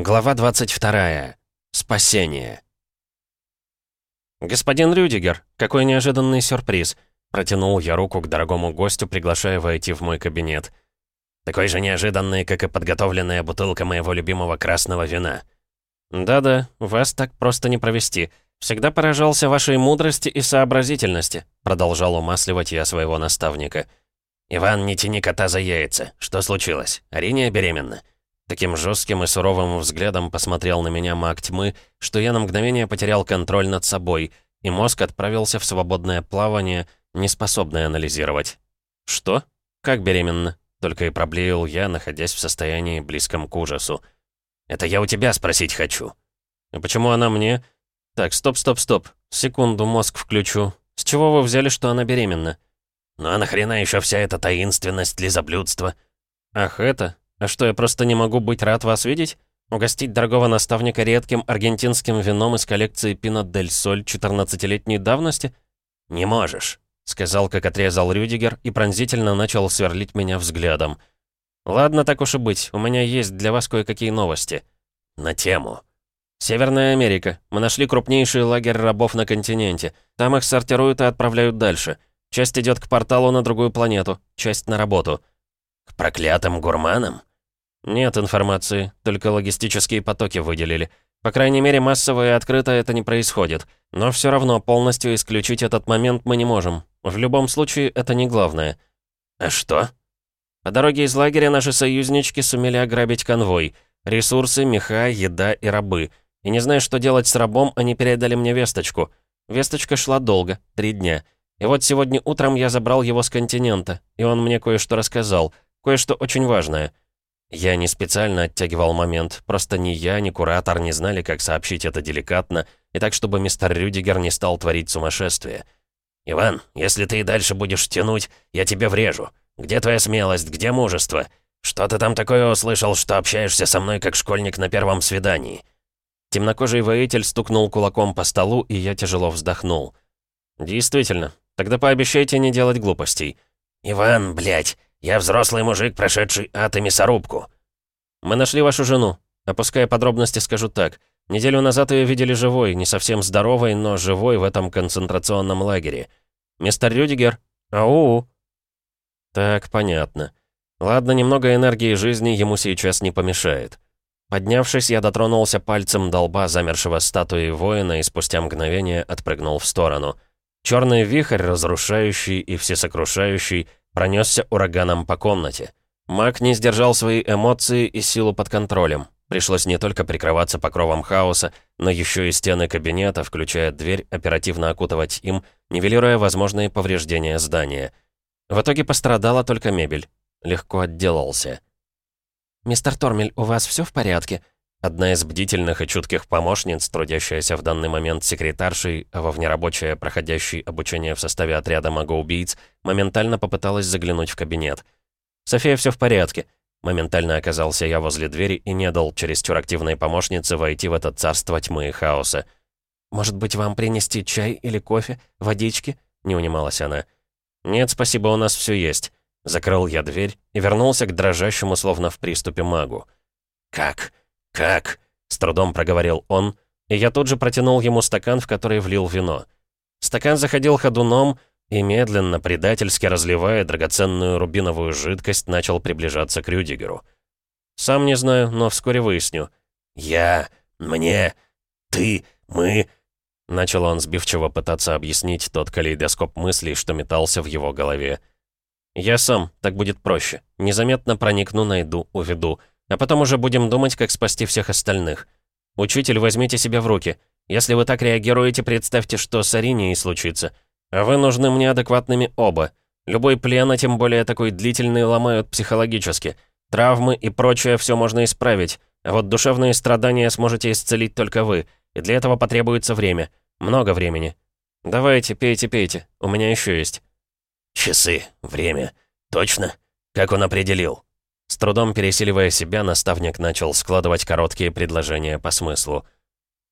Глава 22. Спасение. «Господин Рюдигер, какой неожиданный сюрприз!» Протянул я руку к дорогому гостю, приглашая войти в мой кабинет. «Такой же неожиданный, как и подготовленная бутылка моего любимого красного вина». «Да-да, вас так просто не провести. Всегда поражался вашей мудрости и сообразительности», продолжал умасливать я своего наставника. «Иван, не тяни кота за яйца. Что случилось? Ариния беременна?» Таким жестким и суровым взглядом посмотрел на меня маг тьмы, что я на мгновение потерял контроль над собой, и мозг отправился в свободное плавание, не способное анализировать. «Что? Как беременна?» Только и проблеял я, находясь в состоянии близком к ужасу. «Это я у тебя спросить хочу». «А почему она мне?» «Так, стоп, стоп, стоп. Секунду, мозг включу. С чего вы взяли, что она беременна?» «Ну а нахрена еще вся эта таинственность, лизоблюдство?» «Ах, это? А что, я просто не могу быть рад вас видеть? Угостить дорогого наставника редким аргентинским вином из коллекции Пинот Дель Соль 14-летней давности? Не можешь, сказал, как отрезал Рюдигер и пронзительно начал сверлить меня взглядом. Ладно, так уж и быть, у меня есть для вас кое-какие новости. На тему. Северная Америка. Мы нашли крупнейший лагерь рабов на континенте. Там их сортируют и отправляют дальше. Часть идет к порталу на другую планету, часть на работу. К проклятым гурманам? «Нет информации, только логистические потоки выделили. По крайней мере, массово и открыто это не происходит. Но все равно полностью исключить этот момент мы не можем. В любом случае, это не главное». «А что?» По дороге из лагеря наши союзнички сумели ограбить конвой. Ресурсы, меха, еда и рабы. И не зная, что делать с рабом, они передали мне весточку. Весточка шла долго, три дня. И вот сегодня утром я забрал его с континента, и он мне кое-что рассказал, кое-что очень важное — я не специально оттягивал момент, просто ни я, ни куратор не знали, как сообщить это деликатно, и так, чтобы мистер Рюдигер не стал творить сумасшествие. «Иван, если ты и дальше будешь тянуть, я тебе врежу. Где твоя смелость, где мужество? Что ты там такое услышал, что общаешься со мной как школьник на первом свидании?» Темнокожий воитель стукнул кулаком по столу, и я тяжело вздохнул. «Действительно. Тогда пообещайте не делать глупостей». «Иван, блядь, я взрослый мужик, прошедший ад и мясорубку». «Мы нашли вашу жену. Опуская подробности, скажу так. Неделю назад ее видели живой, не совсем здоровой, но живой в этом концентрационном лагере. Мистер Рюдигер? Ау!» «Так, понятно. Ладно, немного энергии жизни ему сейчас не помешает». Поднявшись, я дотронулся пальцем до лба замершего статуи воина и спустя мгновение отпрыгнул в сторону. Черный вихрь, разрушающий и всесокрушающий, пронесся ураганом по комнате. Маг не сдержал свои эмоции и силу под контролем. Пришлось не только прикрываться покровом хаоса, но еще и стены кабинета, включая дверь, оперативно окутывать им, нивелируя возможные повреждения здания. В итоге пострадала только мебель. Легко отделался. «Мистер Тормель, у вас все в порядке?» Одна из бдительных и чутких помощниц, трудящаяся в данный момент секретаршей, а во внерабочее проходящей обучение в составе отряда магоубийц, моментально попыталась заглянуть в кабинет. «София, все в порядке». Моментально оказался я возле двери и не дал чересчур активной помощнице войти в это царство тьмы и хаоса. «Может быть, вам принести чай или кофе, водички?» — не унималась она. «Нет, спасибо, у нас все есть». Закрыл я дверь и вернулся к дрожащему, словно в приступе магу. «Как? «Как?» — с трудом проговорил он, и я тут же протянул ему стакан, в который влил вино. Стакан заходил ходуном и, медленно, предательски разливая драгоценную рубиновую жидкость, начал приближаться к Рюдигеру. «Сам не знаю, но вскоре выясню». «Я... мне... ты... мы...» Начал он сбивчиво пытаться объяснить тот калейдоскоп мыслей, что метался в его голове. «Я сам, так будет проще. Незаметно проникну, найду, уведу. А потом уже будем думать, как спасти всех остальных. Учитель, возьмите себя в руки. Если вы так реагируете, представьте, что с Аринией случится. А вы нужны мне адекватными оба. Любой плен, а тем более такой длительный, ломают психологически. Травмы и прочее все можно исправить. А вот душевные страдания сможете исцелить только вы. И для этого потребуется время. Много времени. Давайте, пейте, пейте. У меня еще есть. Часы, время. Точно? Как он определил? С трудом пересиливая себя, наставник начал складывать короткие предложения по смыслу.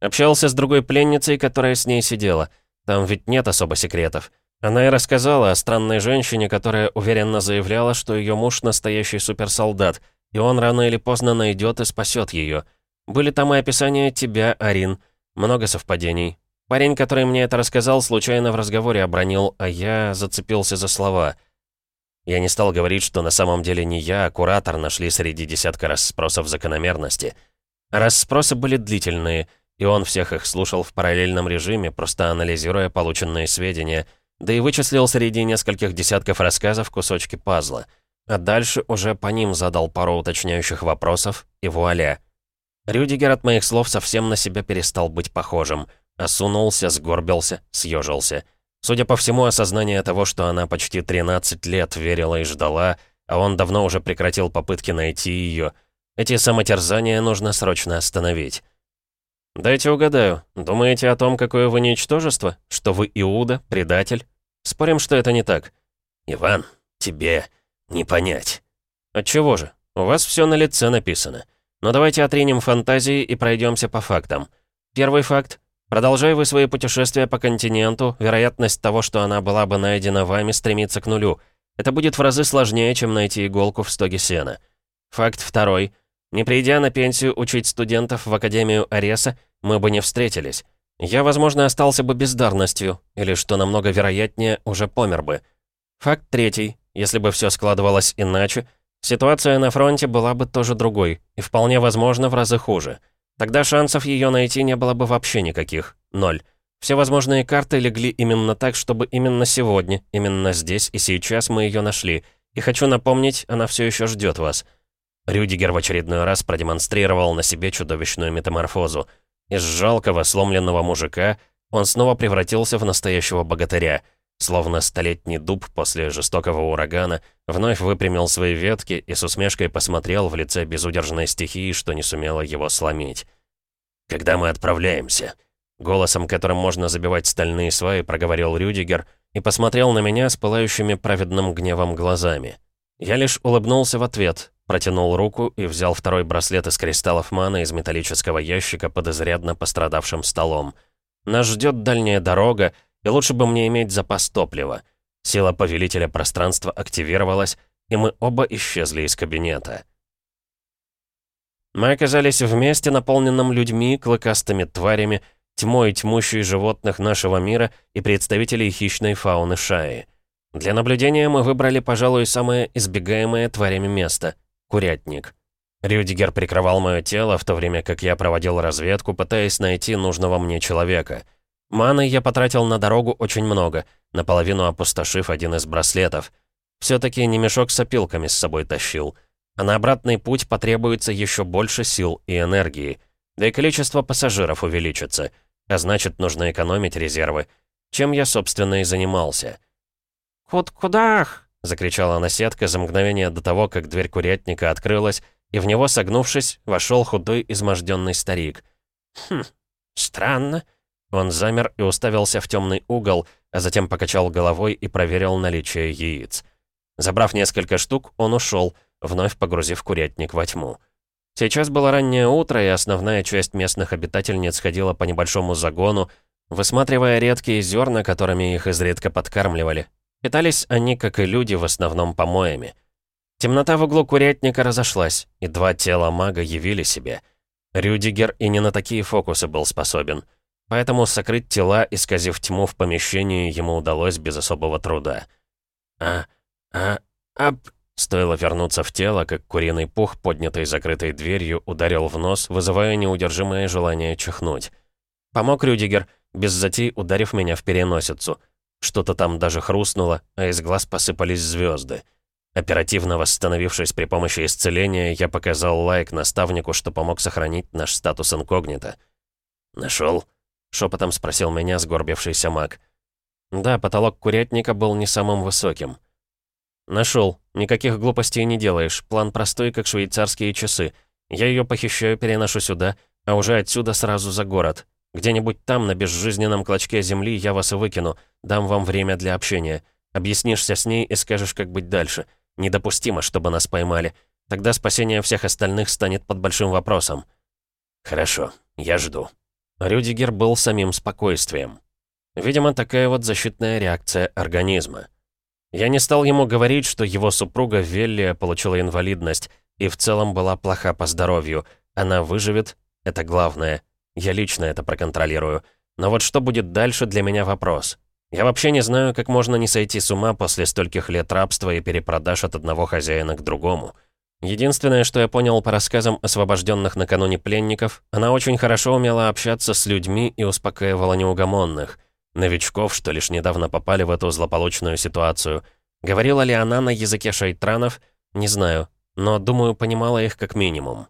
Общался с другой пленницей, которая с ней сидела. Там ведь нет особо секретов. Она и рассказала о странной женщине, которая уверенно заявляла, что ее муж настоящий суперсолдат, и он рано или поздно найдет и спасет ее. Были там и описания тебя, Арин. Много совпадений. Парень, который мне это рассказал, случайно в разговоре обронил, а я зацепился за слова. Я не стал говорить, что на самом деле не я, а куратор нашли среди десятка расспросов закономерности. Расспросы были длительные, и он всех их слушал в параллельном режиме, просто анализируя полученные сведения, да и вычислил среди нескольких десятков рассказов кусочки пазла. А дальше уже по ним задал пару уточняющих вопросов, и вуаля. Рюдигер от моих слов совсем на себя перестал быть похожим — Осунулся, сгорбился, съежился. Судя по всему, осознание того, что она почти 13 лет верила и ждала, а он давно уже прекратил попытки найти ее, эти самотерзания нужно срочно остановить. «Дайте угадаю. Думаете о том, какое вы ничтожество? Что вы Иуда, предатель? Спорим, что это не так?» «Иван, тебе не понять». «Отчего же? У вас все на лице написано. Но давайте отринем фантазии и пройдемся по фактам. Первый факт. Продолжая вы свои путешествия по континенту, вероятность того, что она была бы найдена вами, стремится к нулю. Это будет в разы сложнее, чем найти иголку в стоге сена. Факт второй. Не придя на пенсию учить студентов в Академию Ареса, мы бы не встретились. Я, возможно, остался бы бездарностью, или, что намного вероятнее, уже помер бы. Факт третий. Если бы все складывалось иначе, ситуация на фронте была бы тоже другой, и вполне возможно в разы хуже. Тогда шансов ее найти не было бы вообще никаких. Ноль. Все возможные карты легли именно так, чтобы именно сегодня, именно здесь и сейчас мы ее нашли. И хочу напомнить, она все еще ждет вас. Рюдигер в очередной раз продемонстрировал на себе чудовищную метаморфозу. Из жалкого, сломленного мужика он снова превратился в настоящего богатыря — Словно столетний дуб после жестокого урагана, вновь выпрямил свои ветки и с усмешкой посмотрел в лице безудержной стихии, что не сумела его сломить. «Когда мы отправляемся?» Голосом, которым можно забивать стальные сваи, проговорил Рюдигер и посмотрел на меня с пылающими праведным гневом глазами. Я лишь улыбнулся в ответ, протянул руку и взял второй браслет из кристаллов маны из металлического ящика под изрядно пострадавшим столом. Нас ждет дальняя дорога, и лучше бы мне иметь запас топлива. Сила повелителя пространства активировалась, и мы оба исчезли из кабинета. Мы оказались вместе, наполненном людьми, клыкастыми тварями, тьмой тьмущей животных нашего мира и представителей хищной фауны Шаи. Для наблюдения мы выбрали, пожалуй, самое избегаемое тварями место — курятник. Рюдигер прикрывал мое тело, в то время как я проводил разведку, пытаясь найти нужного мне человека — Маны я потратил на дорогу очень много, наполовину опустошив один из браслетов. Все-таки не мешок с опилками с собой тащил. А на обратный путь потребуется еще больше сил и энергии. Да и количество пассажиров увеличится. А значит, нужно экономить резервы. Чем я, собственно, и занимался. «Куд кудах!» — закричала наседка за мгновение до того, как дверь курятника открылась, и в него, согнувшись, вошел худой, изможденный старик. «Хм, странно. Он замер и уставился в темный угол, а затем покачал головой и проверил наличие яиц. Забрав несколько штук, он ушел, вновь погрузив курятник во тьму. Сейчас было раннее утро, и основная часть местных обитательниц ходила по небольшому загону, высматривая редкие зерна, которыми их изредка подкармливали. Питались они, как и люди, в основном помоями. Темнота в углу курятника разошлась, и два тела мага явили себе. Рюдигер и не на такие фокусы был способен. Поэтому сокрыть тела, исказив тьму в помещении, ему удалось без особого труда. А, а, ап... Стоило вернуться в тело, как куриный пух, поднятый закрытой дверью, ударил в нос, вызывая неудержимое желание чихнуть. Помог Рюдигер, без затей ударив меня в переносицу. Что-то там даже хрустнуло, а из глаз посыпались звезды. Оперативно восстановившись при помощи исцеления, я показал лайк наставнику, что помог сохранить наш статус инкогнито. «Нашел?» Шепотом спросил меня сгорбившийся маг. Да, потолок курятника был не самым высоким. Нашел. Никаких глупостей не делаешь. План простой, как швейцарские часы. Я ее похищаю, переношу сюда, а уже отсюда сразу за город. Где-нибудь там, на безжизненном клочке земли, я вас и выкину. Дам вам время для общения. Объяснишься с ней и скажешь, как быть дальше. Недопустимо, чтобы нас поймали. Тогда спасение всех остальных станет под большим вопросом. Хорошо, я жду. Рюдигер был самим спокойствием. Видимо, такая вот защитная реакция организма. Я не стал ему говорить, что его супруга Веллия получила инвалидность и в целом была плоха по здоровью. Она выживет, Это главное. Я лично это проконтролирую. Но вот что будет дальше, для меня вопрос. Я вообще не знаю, как можно не сойти с ума после стольких лет рабства и перепродаж от одного хозяина к другому. Единственное, что я понял по рассказам освобожденных накануне пленников, она очень хорошо умела общаться с людьми и успокаивала неугомонных. Новичков, что лишь недавно попали в эту злополучную ситуацию. Говорила ли она на языке шайтранов? Не знаю, но, думаю, понимала их как минимум.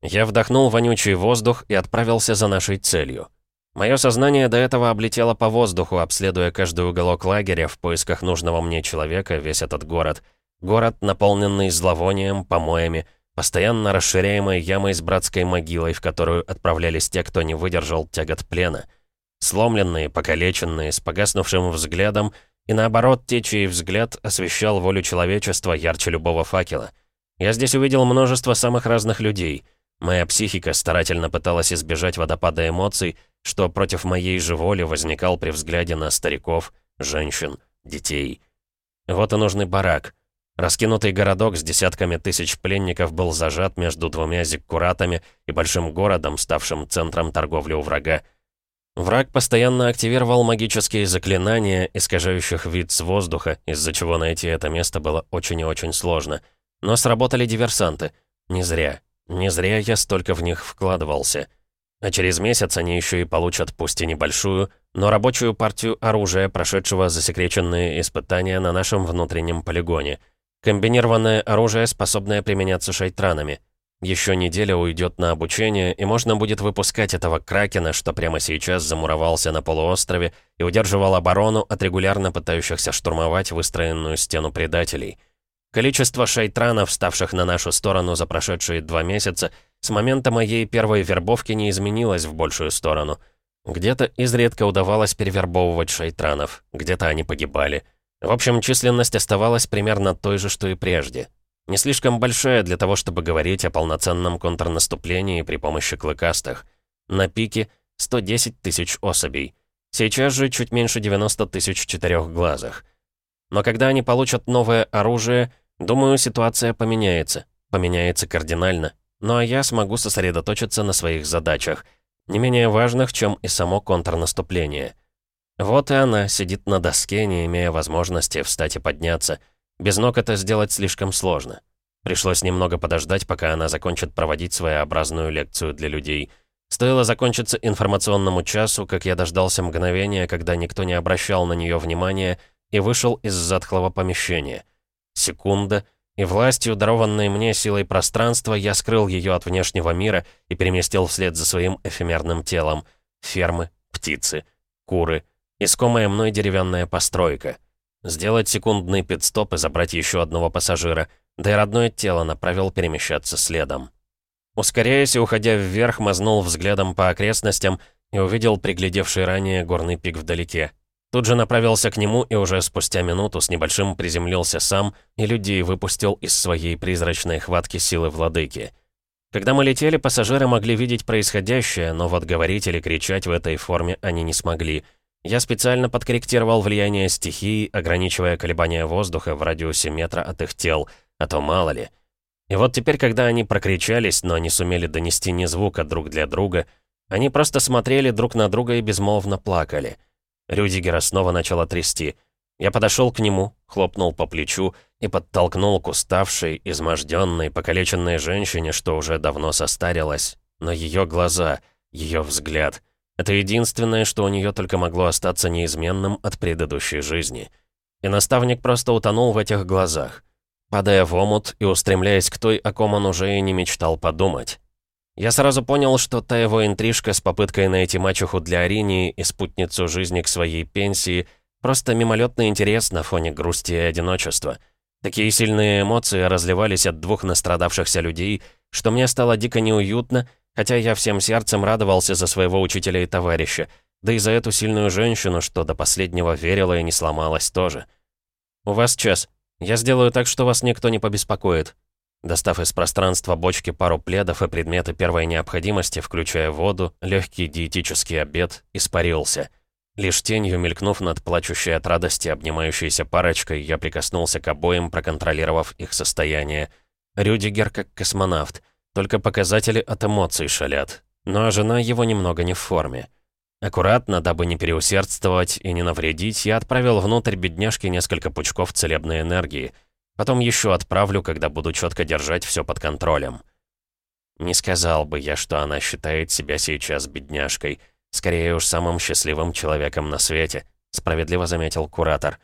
Я вдохнул вонючий воздух и отправился за нашей целью. Мое сознание до этого облетело по воздуху, обследуя каждый уголок лагеря в поисках нужного мне человека, весь этот город — Город, наполненный зловонием, помоями, постоянно расширяемой ямой с братской могилой, в которую отправлялись те, кто не выдержал тягот плена. Сломленные, покалеченные, с погаснувшим взглядом, и наоборот, те, чей взгляд освещал волю человечества ярче любого факела. Я здесь увидел множество самых разных людей. Моя психика старательно пыталась избежать водопада эмоций, что против моей же воли возникал при взгляде на стариков, женщин, детей. Вот и нужный барак. Раскинутый городок с десятками тысяч пленников был зажат между двумя зиккуратами и большим городом, ставшим центром торговли у врага. Враг постоянно активировал магические заклинания, искажающих вид с воздуха, из-за чего найти это место было очень и очень сложно. Но сработали диверсанты. Не зря. Не зря я столько в них вкладывался. А через месяц они еще и получат, пусть и небольшую, но рабочую партию оружия, прошедшего засекреченные испытания на нашем внутреннем полигоне — Комбинированное оружие, способное применяться шайтранами. Еще неделя уйдет на обучение, и можно будет выпускать этого кракена, что прямо сейчас замуровался на полуострове и удерживал оборону от регулярно пытающихся штурмовать выстроенную стену предателей. Количество шайтранов, ставших на нашу сторону за прошедшие два месяца, с момента моей первой вербовки не изменилось в большую сторону. Где-то изредка удавалось перевербовывать шайтранов, где-то они погибали — в общем, численность оставалась примерно той же, что и прежде. Не слишком большая для того, чтобы говорить о полноценном контрнаступлении при помощи клыкастых. На пике 110 тысяч особей. Сейчас же чуть меньше 90 тысяч четырехглазых. Но когда они получат новое оружие, думаю, ситуация поменяется. Поменяется кардинально. Ну а я смогу сосредоточиться на своих задачах, не менее важных, чем и само контрнаступление. Вот и она сидит на доске, не имея возможности встать и подняться. Без ног это сделать слишком сложно. Пришлось немного подождать, пока она закончит проводить своеобразную лекцию для людей. Стоило закончиться информационному часу, как я дождался мгновения, когда никто не обращал на нее внимания, и вышел из затхлого помещения. Секунда, и властью, дарованной мне силой пространства, я скрыл ее от внешнего мира и переместил вслед за своим эфемерным телом. Фермы, птицы, куры — Искомая мной деревянная постройка. Сделать секундный пит-стоп и забрать еще одного пассажира, да и родное тело направил перемещаться следом. Ускоряясь и уходя вверх, мазнул взглядом по окрестностям и увидел приглядевший ранее горный пик вдалеке. Тут же направился к нему и уже спустя минуту с небольшим приземлился сам и людей выпустил из своей призрачной хватки силы владыки. Когда мы летели, пассажиры могли видеть происходящее, но вот говорить или кричать в этой форме они не смогли — я специально подкорректировал влияние стихии, ограничивая колебания воздуха в радиусе метра от их тел, а то мало ли. И вот теперь, когда они прокричались, но не сумели донести ни звука друг для друга, они просто смотрели друг на друга и безмолвно плакали. Рюдигера снова начала трясти. Я подошел к нему, хлопнул по плечу и подтолкнул к уставшей, изможденной, покалеченной женщине, что уже давно состарилась. Но ее глаза, ее взгляд — это единственное, что у нее только могло остаться неизменным от предыдущей жизни. И наставник просто утонул в этих глазах, падая в омут и устремляясь к той, о ком он уже и не мечтал подумать. Я сразу понял, что та его интрижка с попыткой найти мачеху для Аринии и спутницу жизни к своей пенсии просто мимолетный интерес на фоне грусти и одиночества. Такие сильные эмоции разливались от двух настрадавшихся людей, что мне стало дико неуютно Хотя я всем сердцем радовался за своего учителя и товарища, да и за эту сильную женщину, что до последнего верила и не сломалась тоже. «У вас час. Я сделаю так, что вас никто не побеспокоит». Достав из пространства бочки пару пледов и предметы первой необходимости, включая воду, легкий диетический обед, испарился. Лишь тенью мелькнув над плачущей от радости обнимающейся парочкой, я прикоснулся к обоим, проконтролировав их состояние. Рюдигер как космонавт — только показатели от эмоций шалят. Но жена его немного не в форме. Аккуратно, дабы не переусердствовать и не навредить, я отправил внутрь бедняжки несколько пучков целебной энергии. Потом еще отправлю, когда буду четко держать все под контролем. Не сказал бы я, что она считает себя сейчас бедняжкой. Скорее уж самым счастливым человеком на свете, справедливо заметил куратор.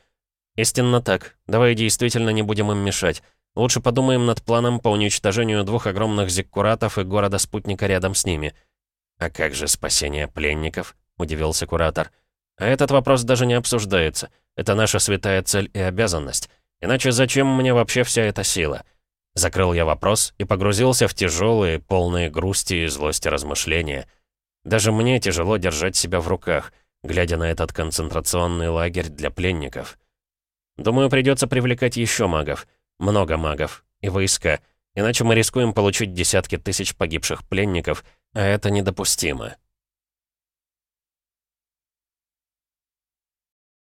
Истинно так. Давай действительно не будем им мешать. Лучше подумаем над планом по уничтожению двух огромных зиккуратов и города-спутника рядом с ними. А как же спасение пленников? Удивился куратор. А этот вопрос даже не обсуждается. Это наша святая цель и обязанность. Иначе зачем мне вообще вся эта сила? Закрыл я вопрос и погрузился в тяжелые, полные грусти и злости размышления. Даже мне тяжело держать себя в руках, глядя на этот концентрационный лагерь для пленников. Думаю, придется привлекать еще магов. Много магов. И войска. Иначе мы рискуем получить десятки тысяч погибших пленников, а это недопустимо.